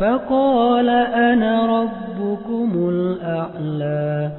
فقال أنا ربكم الأعلى.